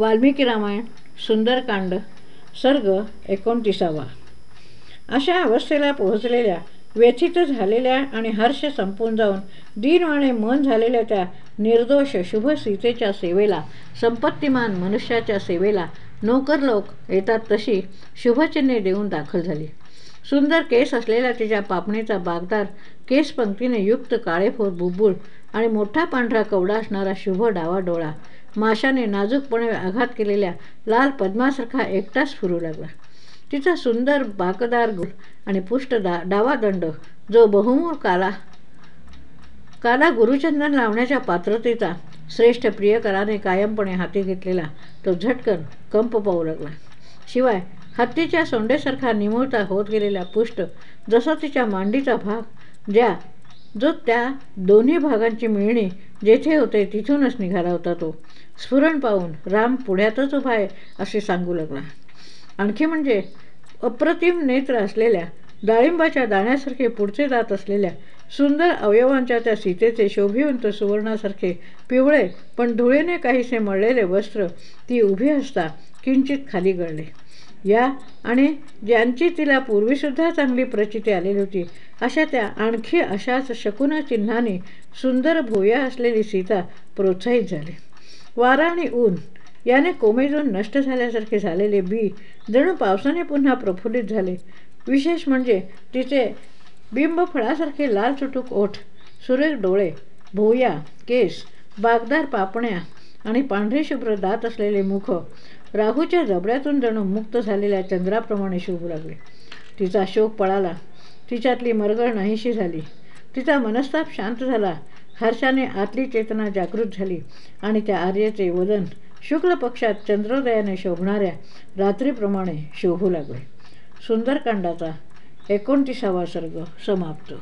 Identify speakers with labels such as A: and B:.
A: वाल्मिकी रामायण सुंदरकांड सर्ग एकोणतीसावा. अशा अवस्थेला पोहोचलेल्या व्यथित झालेल्या आणि हर्ष संपून जाऊन दिनवाणे मन झालेल्या त्या निर्दोष शुभ सीतेच्या सेवेला संपत्तिमान मनुष्याच्या सेवेला नोकर लोक येतात तशी शुभचिन्हे देऊन दाखल झाली. सुंदर केस असलेल्या तिच्या पापणीचा बागदार केस पंक्तीने युक्त काळेफोर बुबुळ आणि मोठा पांढरा कवडा असणारा शुभ डावा डोळा माशाने नाजूकपणे आघात केलेल्या लाल पद्मासारखा एकटाच फिरू लागला. तिचा सुंदर बाकदार गुल आणि पुष्ट दा डावा दंड जो बहुमूळ काला काला गुरुचंदन लावण्याच्या पात्रतेचा श्रेष्ठ प्रियकराने कायमपणे हाती घेतलेला तो झटकन कंप पाहू लागला. शिवाय हत्तीच्या सोंडेसारखा निमुळता होत गेलेला पुष्ट जसा तिच्या मांडीचा भाग ज्या जो त्या दोन्ही भागांची मिळणी जेथे होते तिथूनच निघाला होता तो. स्फुरण पाहून राम पुढ्यातच उभा आहे असे सांगू लागला. आणखी म्हणजे अप्रतिम नेत्र असलेल्या डाळिंबाच्या दाण्यासारखे पुढचे दात असलेल्या सुंदर अवयवांच्या त्या सीतेचे शोभिवंत सुवर्णासारखे पिवळे पण धुळेने काहीसे मळलेले वस्त्र ती उभी असता किंचित खाली गळले. या आणि ज्यांची तिला पूर्वीसुद्धा चांगली प्रचिती आलेली होती अशा त्या आणखी अशाच शकुन चिन्हाने सुंदर भोया असलेली सीता प्रोत्साहित झाली. वारा आणि ऊन याने कोमेजून नष्ट झाल्यासारखे झालेले बी जणू पावसाने पुन्हा प्रफुल्लित झाले. विशेष म्हणजे तिचे बिंबफळासारखे लाल चुटूक ओठ सुरेख डोळे भोया केस बागदार पापण्या आणि पांढरे शुभ्र दात असलेले मुख राहूच्या जबड्यातून जणू मुक्त झालेल्या चंद्राप्रमाणे शोभू लागले. तिचा शोक पळाला. तिच्यातली मरगळ नाहीशी झाली. तिचा मनस्ताप शांत झाला. हर्षाने आतली चेतना जागृत झाली आणि त्या आर्यचे वदन शुक्ल पक्षात चंद्रोदयाने शोभणाऱ्या रात्रीप्रमाणे शोभू लागले. सुंदरकांडाचा एकोणतीसावा सर्ग समाप्त.